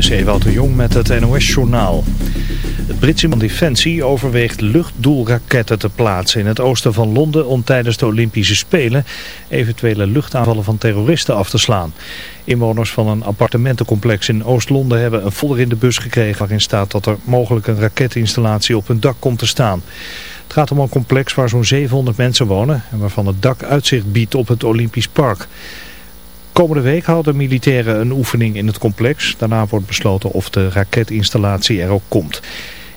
Dit is de Jong met het NOS-journaal. Het Britse van Defensie overweegt luchtdoelraketten te plaatsen in het oosten van Londen om tijdens de Olympische Spelen eventuele luchtaanvallen van terroristen af te slaan. Inwoners van een appartementencomplex in Oost-Londen hebben een folder in de bus gekregen waarin staat dat er mogelijk een raketinstallatie op hun dak komt te staan. Het gaat om een complex waar zo'n 700 mensen wonen en waarvan het dak uitzicht biedt op het Olympisch Park. Komende week houden militairen een oefening in het complex. Daarna wordt besloten of de raketinstallatie er ook komt.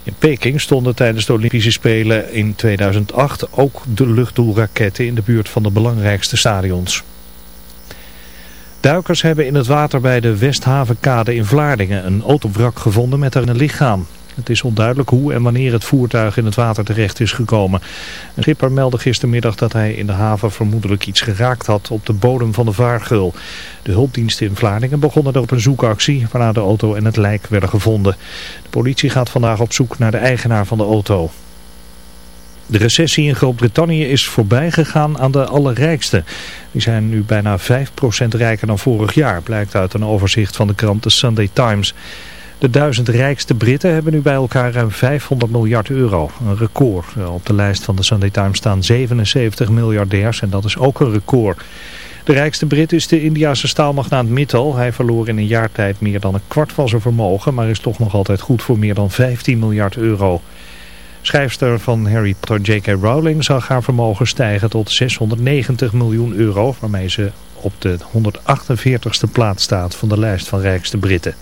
In Peking stonden tijdens de Olympische Spelen in 2008 ook de luchtdoelraketten in de buurt van de belangrijkste stadions. Duikers hebben in het water bij de Westhavenkade in Vlaardingen een autowrak gevonden met er een lichaam. Het is onduidelijk hoe en wanneer het voertuig in het water terecht is gekomen. Een schipper meldde gistermiddag dat hij in de haven vermoedelijk iets geraakt had op de bodem van de vaargeul. De hulpdiensten in Vlaardingen begonnen op een zoekactie waarna de auto en het lijk werden gevonden. De politie gaat vandaag op zoek naar de eigenaar van de auto. De recessie in Groot-Brittannië is voorbij gegaan aan de allerrijkste. Die zijn nu bijna 5% rijker dan vorig jaar, blijkt uit een overzicht van de krant The Sunday Times. De duizend rijkste Britten hebben nu bij elkaar ruim 500 miljard euro. Een record. Op de lijst van de Sunday Times staan 77 miljardairs en dat is ook een record. De rijkste Brit is de Indiase staalmagnaat Mittal. Hij verloor in een jaar tijd meer dan een kwart van zijn vermogen, maar is toch nog altijd goed voor meer dan 15 miljard euro. Schrijfster van Harry Potter J.K. Rowling zag haar vermogen stijgen tot 690 miljoen euro, waarmee ze op de 148ste plaats staat van de lijst van rijkste Britten.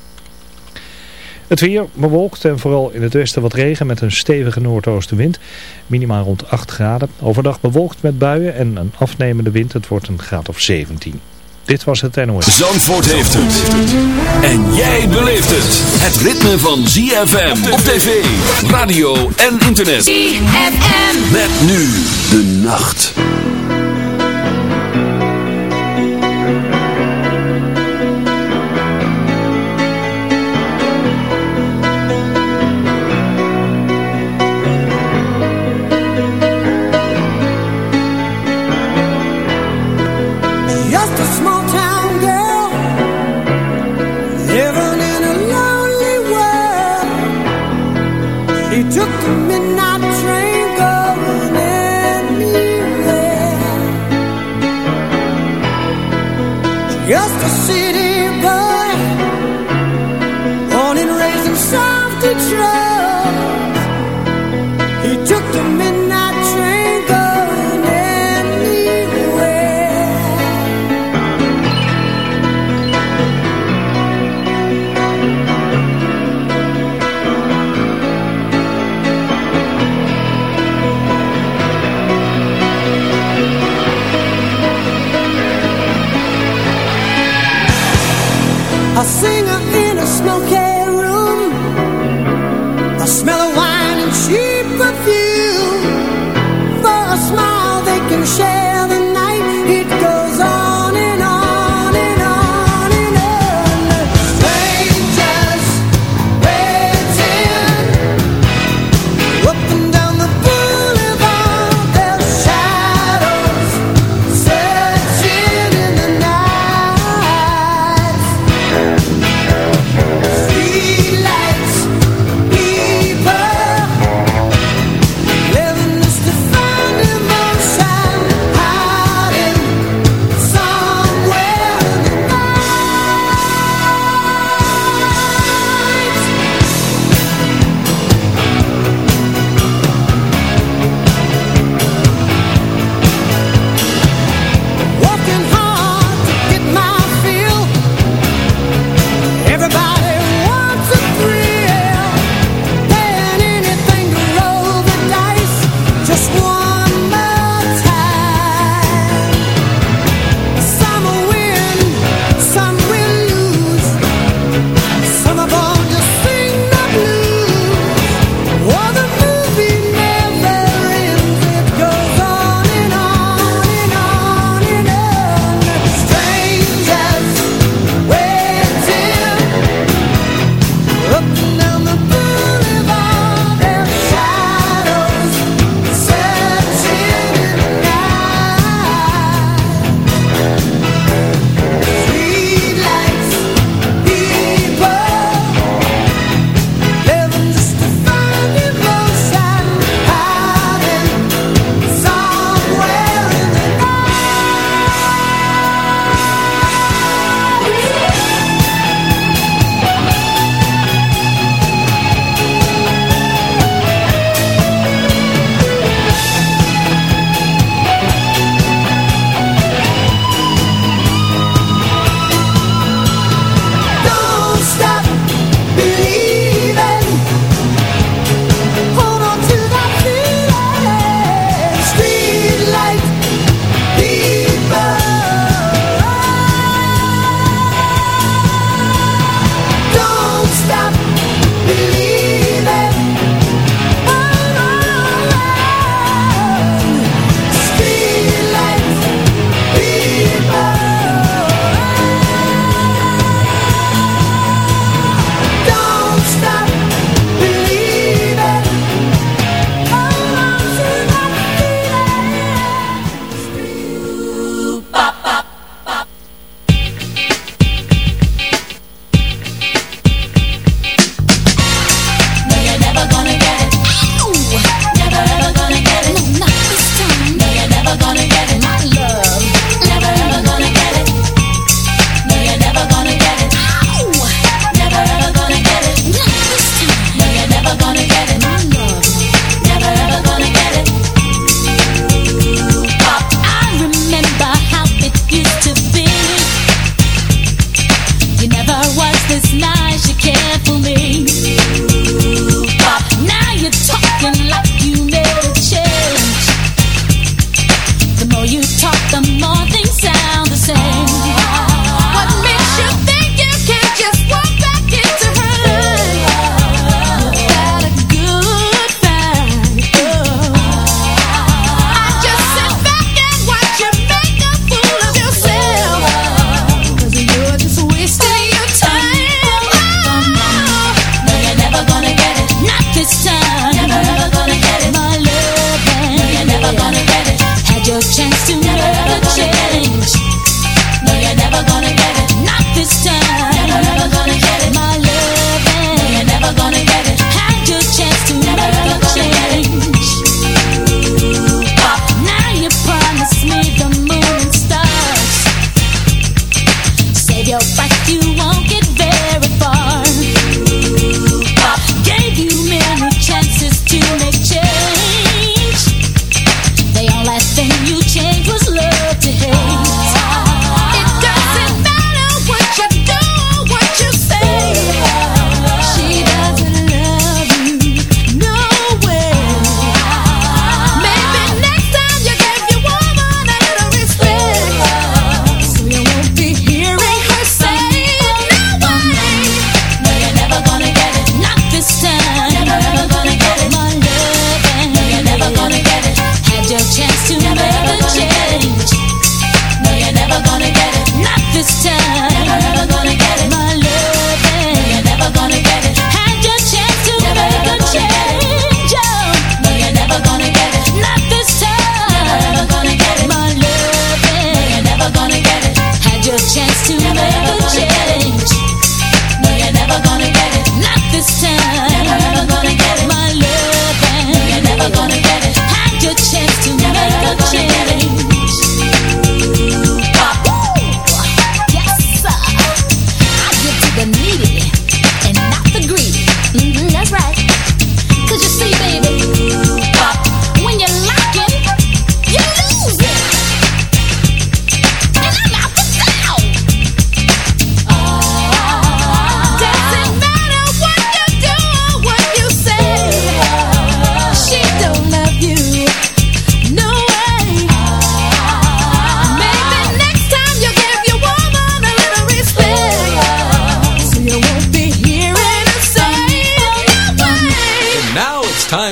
Het weer bewolkt en vooral in het westen wat regen met een stevige noordoostenwind. Minimaal rond 8 graden. Overdag bewolkt met buien en een afnemende wind. Het wordt een graad of 17. Dit was het NOS. Zandvoort heeft het. En jij beleeft het. Het ritme van ZFM op tv, radio en internet. ZFM. Met nu de nacht. to see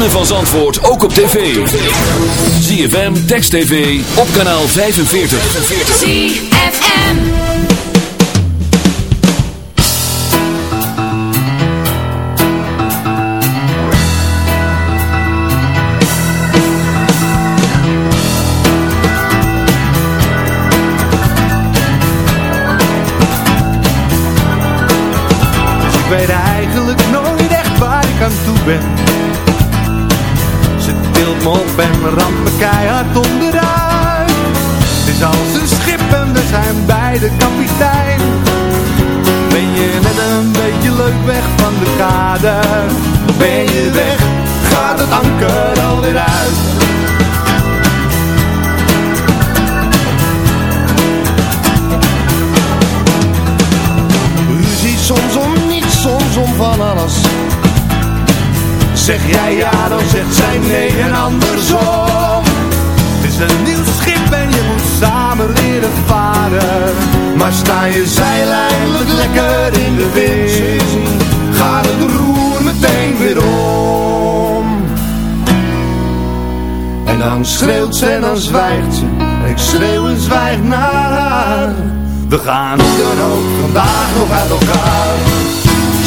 ritme van Zandvoort ook op tv. ZFM, Text TV, op kanaal 45. ZFM. Ik weet eigenlijk nooit echt waar ik aan toe ben Zeg jij ja, dan zegt zij nee en andersom. Het is een nieuw schip en je moet samen leren varen. Maar sta je zeil lekker in de wind Gaat het roer meteen weer om. En dan schreeuwt ze en dan zwijgt ze ik schreeuw en zwijg naar haar. We gaan hoe dan ook vandaag nog uit elkaar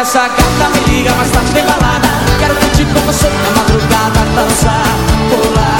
essa gata me liga, mas tarde bem balada Quero curtir com você na madrugada Dançar, pular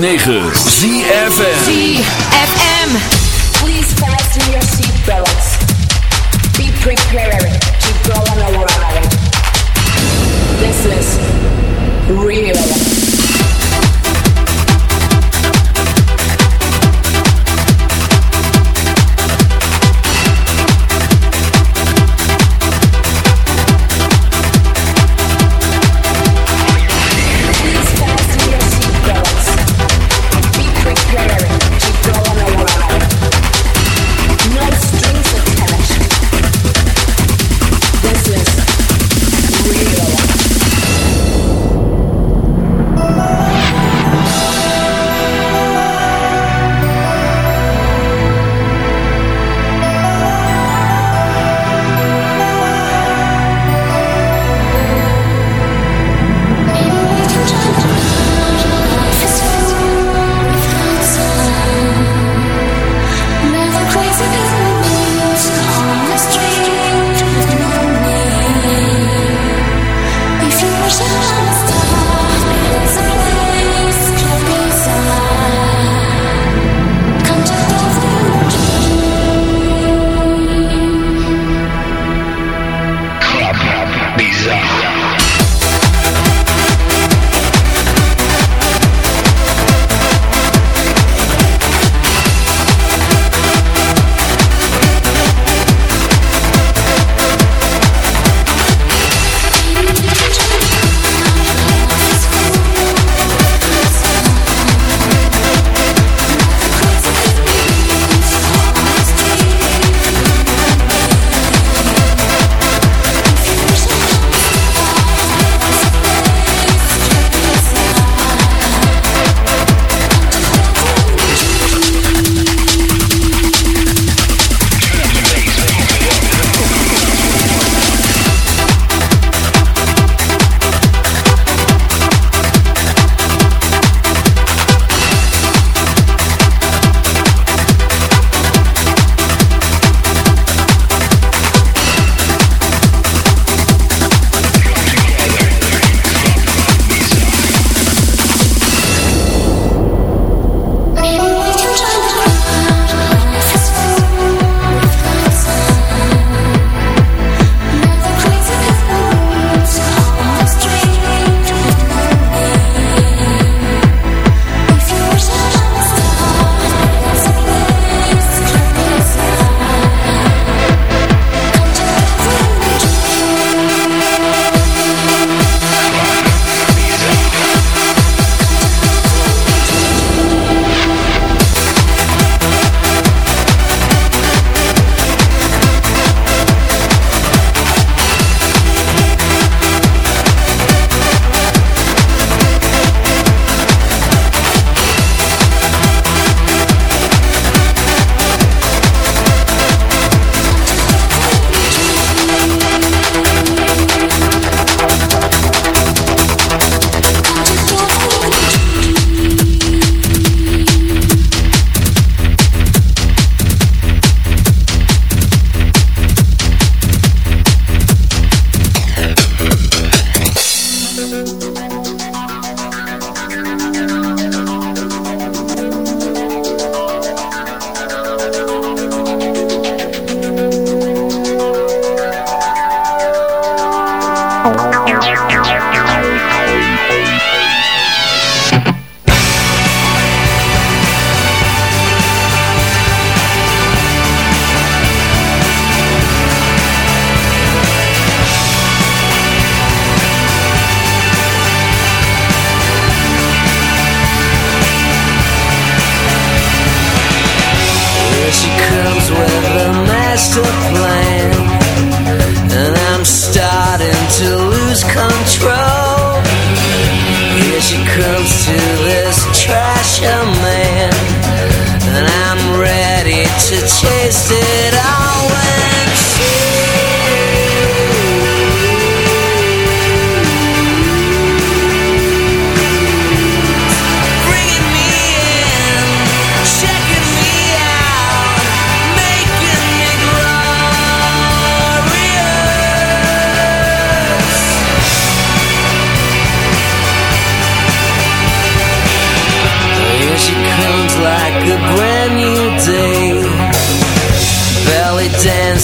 106.9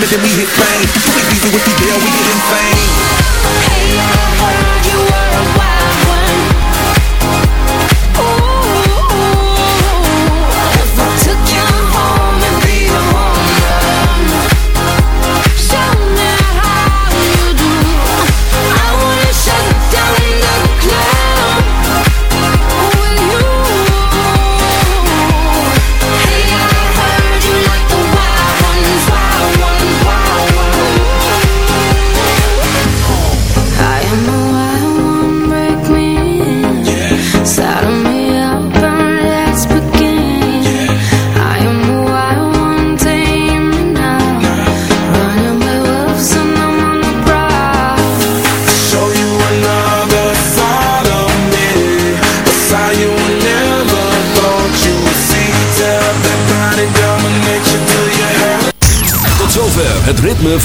and then we hit fame. You ain't easy with the